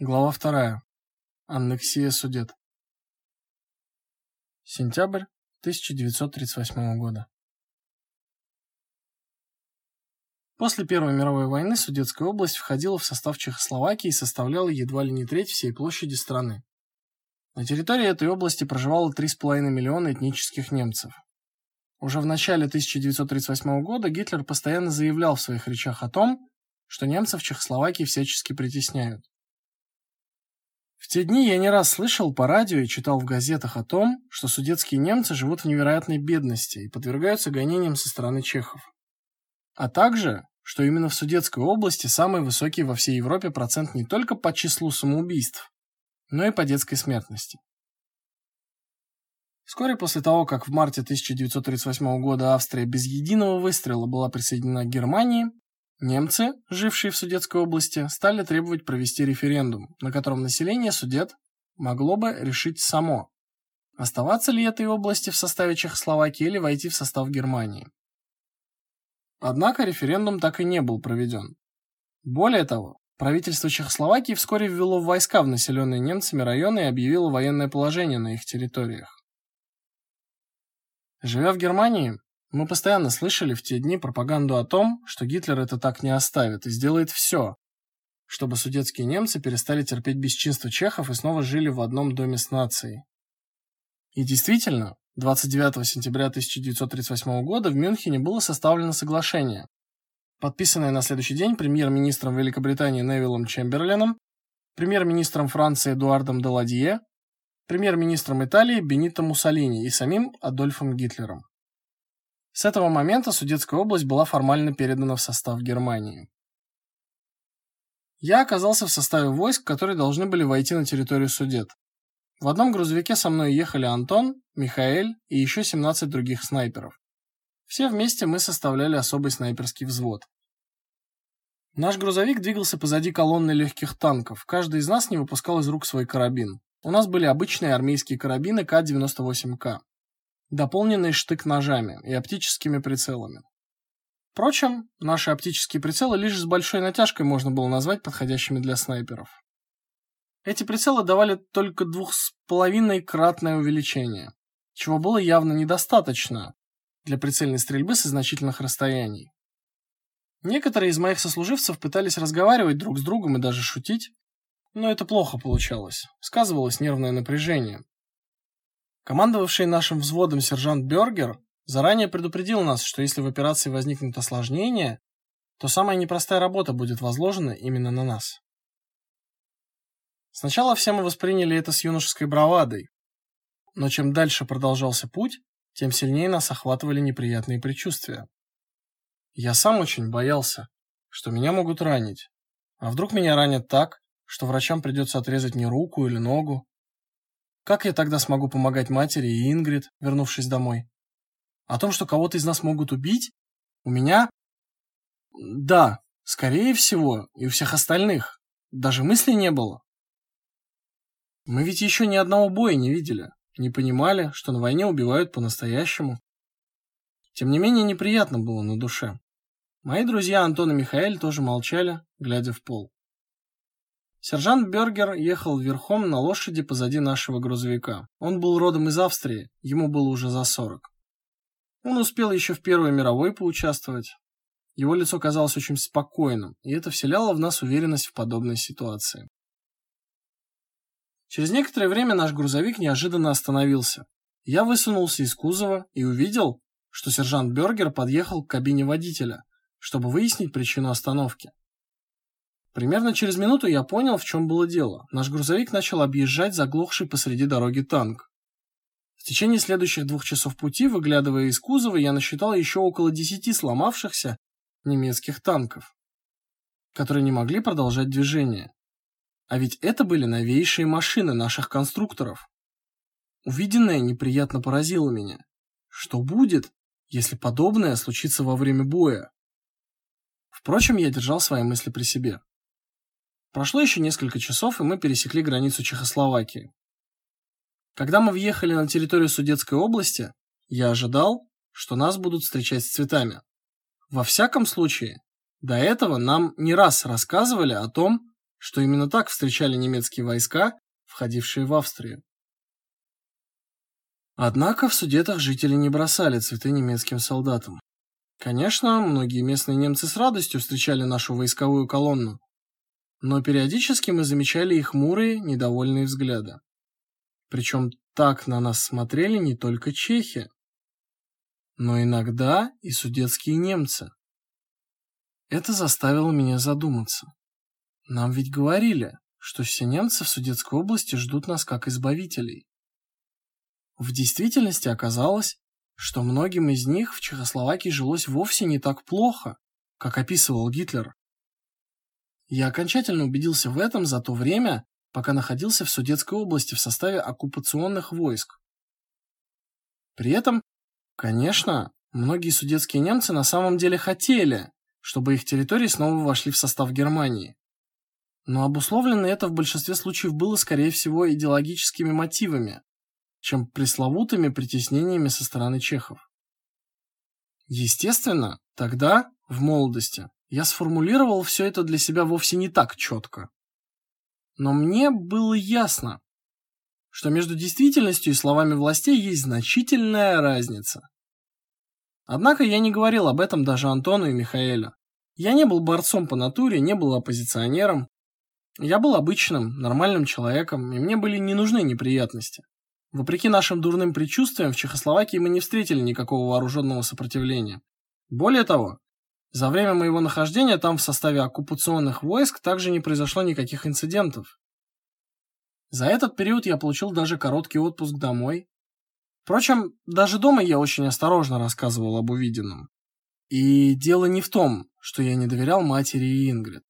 Глава вторая. Аннексия Судет. Сентябрь 1938 года. После Первой мировой войны Судетская область входила в состав Чехословакии и составляла едва ли не треть всей площади страны. На территории этой области проживало 3,5 миллиона этнических немцев. Уже в начале 1938 года Гитлер постоянно заявлял в своих речах о том, что немцев в Чехословакии всячески притесняют. В те дни я не раз слышал по радио и читал в газетах о том, что судетские немцы живут в невероятной бедности и подвергаются гонениям со стороны чехов. А также, что именно в Судетской области самый высокий во всей Европе процент не только по числу самоубийств, но и по детской смертности. Вскоре после того, как в марте 1938 года Австрия без единого выстрела была присоединена к Германии, Немцы, жившие в Судетской области, стали требовать провести референдум, на котором население Судет могло бы решить само, оставаться ли этой области в составе Чехословакии или войти в состав Германии. Однако референдум так и не был проведен. Более того, правительство Чехословакии вскоре ввело войска в населенные немцами районы и объявило военное положение на их территориях. Живя в Германии, мы постоянно слышали в те дни пропаганду о том, что Гитлер это так не оставит и сделает все, чтобы судетские немцы перестали терпеть бесчинство чехов и снова жили в одном доме с нацией. И действительно, 29 сентября 1938 года в Мюнхене было составлено соглашение, подписанное на следующий день премьер-министром Великобритании Невиллом Чемберленом, премьер-министром Франции Эдуардом Даладье, премьер-министром Италии Бенито Муссолини и самим Адольфом Гитлером. С этого момента Судетская область была формально передана в состав Германии. Я оказался в составе войск, которые должны были войти на территорию Судет. В одном грузовике со мной ехали Антон, Михаэль и еще 17 других снайперов. Все вместе мы составляли особый снайперский взвод. Наш грузовик двигался позади колонны легких танков. Каждый из нас не выпускал из рук свой карабин. У нас были обычные армейские карабины К-98К дополненные штык-ножами и оптическими прицелами. Впрочем, наши оптические прицелы лишь с большой натяжкой можно было назвать подходящими для снайперов. Эти прицелы давали только двух с половиной кратное увеличение, чего было явно недостаточно для прицельной стрельбы со значительных расстояний. Некоторые из моих сослуживцев пытались разговаривать друг с другом и даже шутить, но это плохо получалось. Сказывалось нервное напряжение, Командовавший нашим взводом сержант Бергер заранее предупредил нас, что если в операции возникнут осложнения, то самая непростая работа будет возложена именно на нас. Сначала все мы восприняли это с юношеской бравадой, но чем дальше продолжался путь, тем сильнее нас охватывали неприятные предчувствия. Я сам очень боялся, что меня могут ранить. А вдруг меня ранят так, что врачам придется отрезать мне руку или ногу, как я тогда смогу помогать матери и Ингрид, вернувшись домой? О том, что кого-то из нас могут убить? У меня? Да, скорее всего, и у всех остальных. Даже мысли не было. Мы ведь еще ни одного боя не видели, не понимали, что на войне убивают по-настоящему. Тем не менее, неприятно было на душе. Мои друзья Антон и Михаил тоже молчали, глядя в пол. Сержант Бергер ехал верхом на лошади позади нашего грузовика. Он был родом из Австрии, ему было уже за сорок. Он успел еще в Первой мировой поучаствовать. Его лицо казалось очень спокойным, и это вселяло в нас уверенность в подобной ситуации. Через некоторое время наш грузовик неожиданно остановился. Я высунулся из кузова и увидел, что сержант Бергер подъехал к кабине водителя, чтобы выяснить причину остановки. Примерно через минуту я понял, в чем было дело. Наш грузовик начал объезжать заглохший посреди дороги танк. В течение следующих двух часов пути, выглядывая из кузова, я насчитал еще около десяти сломавшихся немецких танков, которые не могли продолжать движение. А ведь это были новейшие машины наших конструкторов. Увиденное неприятно поразило меня. Что будет, если подобное случится во время боя? Впрочем, я держал свои мысли при себе. Прошло еще несколько часов, и мы пересекли границу Чехословакии. Когда мы въехали на территорию Судетской области, я ожидал, что нас будут встречать с цветами. Во всяком случае, до этого нам не раз рассказывали о том, что именно так встречали немецкие войска, входившие в Австрию. Однако в Судетах жители не бросали цветы немецким солдатам. Конечно, многие местные немцы с радостью встречали нашу войсковую колонну, но периодически мы замечали их хмурые, недовольные взгляды. Причем так на нас смотрели не только чехи, но иногда и судетские немцы. Это заставило меня задуматься. Нам ведь говорили, что все немцы в Судетской области ждут нас как избавителей. В действительности оказалось, что многим из них в Чехословакии жилось вовсе не так плохо, как описывал Гитлер. Я окончательно убедился в этом за то время, пока находился в Судетской области в составе оккупационных войск. При этом, конечно, многие судетские немцы на самом деле хотели, чтобы их территории снова вошли в состав Германии. Но обусловлено это в большинстве случаев было, скорее всего, идеологическими мотивами, чем пресловутыми притеснениями со стороны чехов. Естественно, тогда, в молодости, я сформулировал все это для себя вовсе не так четко. Но мне было ясно, что между действительностью и словами властей есть значительная разница. Однако я не говорил об этом даже Антону и Михаэлю. Я не был борцом по натуре, не был оппозиционером. Я был обычным, нормальным человеком, и мне были не нужны неприятности. Вопреки нашим дурным предчувствиям, в Чехословакии мы не встретили никакого вооруженного сопротивления. Более того, за время моего нахождения там в составе оккупационных войск также не произошло никаких инцидентов. За этот период я получил даже короткий отпуск домой. Впрочем, даже дома я очень осторожно рассказывал об увиденном. И дело не в том, что я не доверял матери и Ингрид.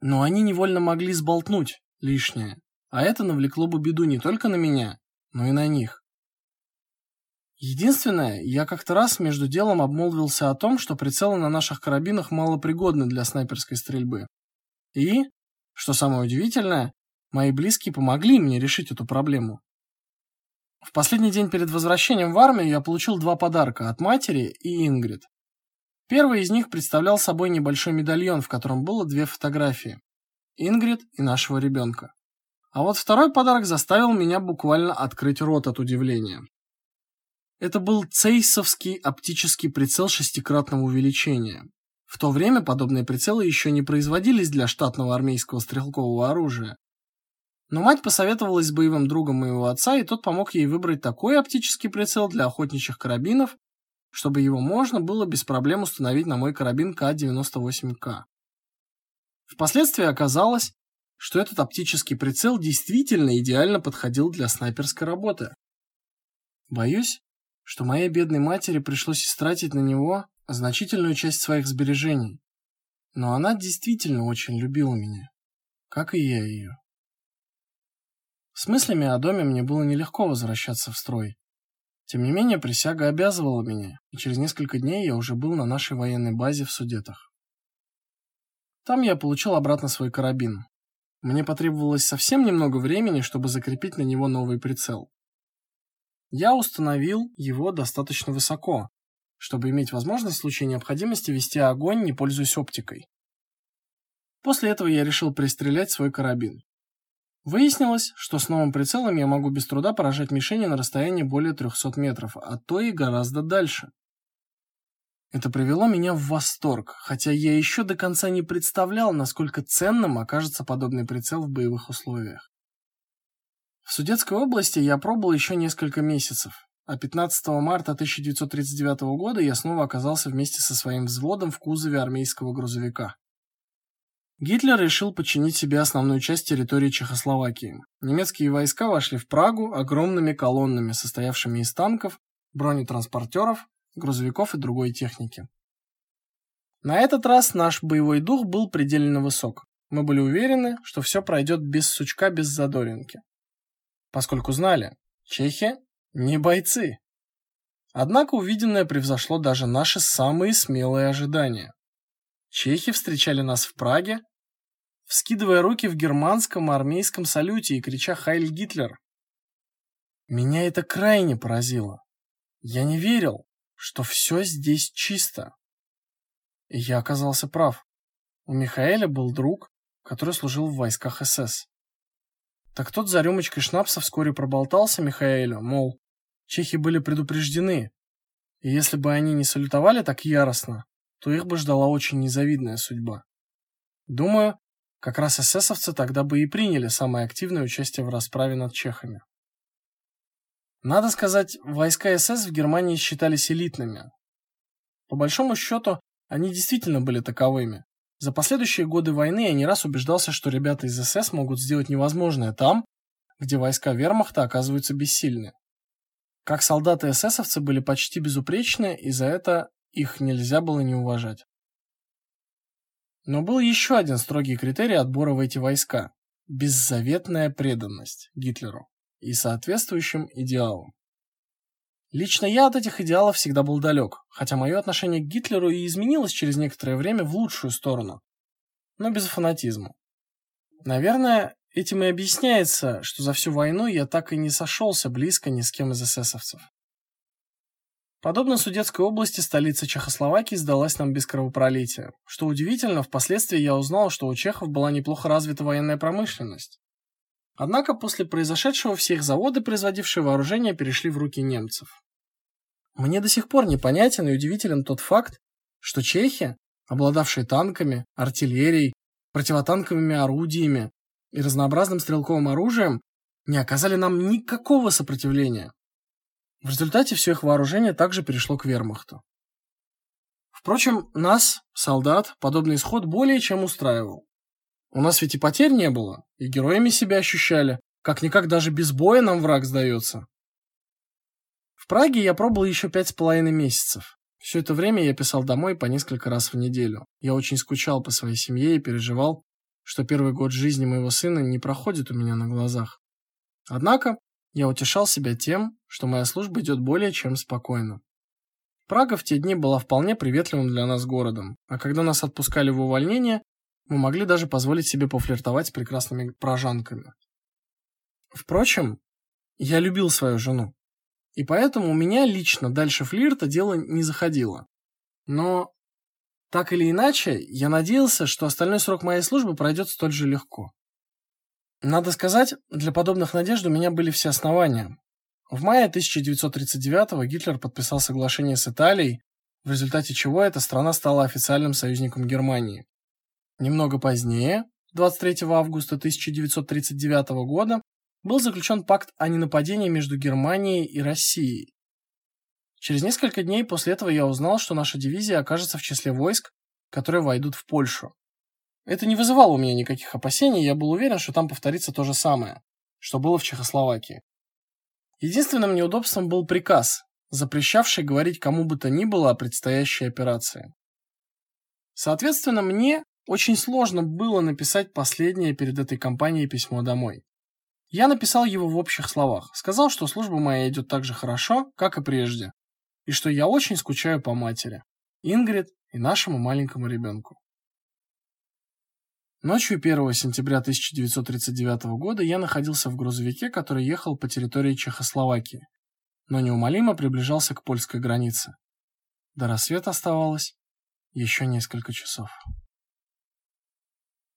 Но они невольно могли сболтнуть лишнее, а это навлекло бы беду не только на меня, но и на них. Единственное, я как-то раз между делом обмолвился о том, что прицелы на наших карабинах малопригодны для снайперской стрельбы. И, что самое удивительное, мои близкие помогли мне решить эту проблему. В последний день перед возвращением в армию я получил два подарка от матери и Ингрид. Первый из них представлял собой небольшой медальон, в котором было две фотографии: Ингрид и нашего ребенка. А вот второй подарок заставил меня буквально открыть рот от удивления. Это был цейсовский оптический прицел шестикратного увеличения. В то время подобные прицелы еще не производились для штатного армейского стрелкового оружия. Но мать посоветовалась с боевым другом моего отца, и тот помог ей выбрать такой оптический прицел для охотничьих карабинов, чтобы его можно было без проблем установить на мой карабин К-98К. Впоследствии оказалось, что этот оптический прицел действительно идеально подходил для снайперской работы. Боюсь, что моей бедной матери пришлось истратить на него значительную часть своих сбережений. Но она действительно очень любила меня, как и я ее. С мыслями о доме мне было нелегко возвращаться в строй. Тем не менее, присяга обязывала меня, и через несколько дней я уже был на нашей военной базе в Судетах. Там я получил обратно свой карабин, мне потребовалось совсем немного времени, чтобы закрепить на него новый прицел. Я установил его достаточно высоко, чтобы иметь возможность в случае необходимости вести огонь, не пользуясь оптикой. После этого я решил пристрелять свой карабин. Выяснилось, что с новым прицелом я могу без труда поражать мишени на расстоянии более 300 метров, а то и гораздо дальше. Это привело меня в восторг, хотя я еще до конца не представлял, насколько ценным окажется подобный прицел в боевых условиях. В Судетской области я пробыл еще несколько месяцев, а 15 марта 1939 года я снова оказался вместе со своим взводом в кузове армейского грузовика. Гитлер решил подчинить себе основную часть территории Чехословакии. Немецкие войска вошли в Прагу огромными колоннами, состоявшими из танков, бронетранспортеров, грузовиков и другой техники. На этот раз наш боевой дух был предельно высок. Мы были уверены, что все пройдет без сучка, без задоринки. Поскольку знали, чехи не бойцы. Однако увиденное превзошло даже наши самые смелые ожидания. Чехи встречали нас в Праге, вскидывая руки в германском армейском салюте и крича «Хайль Гитлер!». Меня это крайне поразило. Я не верил, что все здесь чисто. И я оказался прав. У Михаэля был друг, который служил в войсках СС. Так тот за рюмочкой шнапса вскоре проболтался Михаэлю, мол, чехи были предупреждены, и если бы они не салютовали так яростно, то их бы ждала очень незавидная судьба. Думаю, как раз эсэсовцы тогда бы и приняли самое активное участие в расправе над чехами. Надо сказать, войска СС в Германии считались элитными. По большому счету, они действительно были таковыми. За последующие годы войны я не раз убеждался, что ребята из СС могут сделать невозможное там, где войска Вермахта оказываются бессильны. Как солдаты эсэсовцы были почти безупречны, и за это их нельзя было не уважать. Но был еще один строгий критерий отбора в эти войска беззаветная преданность Гитлеру и соответствующим идеалам. Лично я от этих идеалов всегда был далек, хотя мое отношение к Гитлеру и изменилось через некоторое время в лучшую сторону, но без фанатизма. Наверное, этим и объясняется, что за всю войну я так и не сошелся близко ни с кем из эсэсовцев. Подобно Судетской области, столица Чехословакии сдалась нам без кровопролития. Что удивительно, впоследствии я узнал, что у чехов была неплохо развита военная промышленность. Однако после произошедшего все их заводы, производившие вооружение, перешли в руки немцев. Мне до сих пор непонятен и удивителен тот факт, что чехи, обладавшие танками, артиллерией, противотанковыми орудиями и разнообразным стрелковым оружием, не оказали нам никакого сопротивления. В результате все их вооружение также перешло к вермахту. Впрочем, нас, солдат, подобный исход более чем устраивал. У нас ведь и потерь не было, и героями себя ощущали. Как-никак даже без боя нам враг сдается. В Праге я пробыл еще пять с половиной месяцев. Все это время я писал домой по несколько раз в неделю. Я очень скучал по своей семье и переживал, что первый год жизни моего сына не проходит у меня на глазах. Однако я утешал себя тем, что моя служба идет более чем спокойно. Прага в те дни была вполне приветливым для нас городом, а когда нас отпускали в увольнение, мы могли даже позволить себе пофлиртовать с прекрасными прожанками. Впрочем, я любил свою жену, и поэтому у меня лично дальше флирта дело не заходило. Но так или иначе, я надеялся, что остальной срок моей службы пройдет столь же легко. Надо сказать, для подобных надежд у меня были все основания. В мае 1939-го Гитлер подписал соглашение с Италией, в результате чего эта страна стала официальным союзником Германии. Немного позднее, 23 августа 1939 года, был заключен пакт о ненападении между Германией и Россией. Через несколько дней после этого я узнал, что наша дивизия окажется в числе войск, которые войдут в Польшу. Это не вызывало у меня никаких опасений, я был уверен, что там повторится то же самое, что было в Чехословакии. Единственным неудобством был приказ, запрещавший говорить кому бы то ни было о предстоящей операции. Соответственно, мне очень сложно было написать последнее перед этой кампанией письмо домой. Я написал его в общих словах. Сказал, что служба моя идет так же хорошо, как и прежде, и что я очень скучаю по матери, Ингрид и нашему маленькому ребенку. Ночью 1 сентября 1939 года я находился в грузовике, который ехал по территории Чехословакии, но неумолимо приближался к польской границе. До рассвета оставалось еще несколько часов.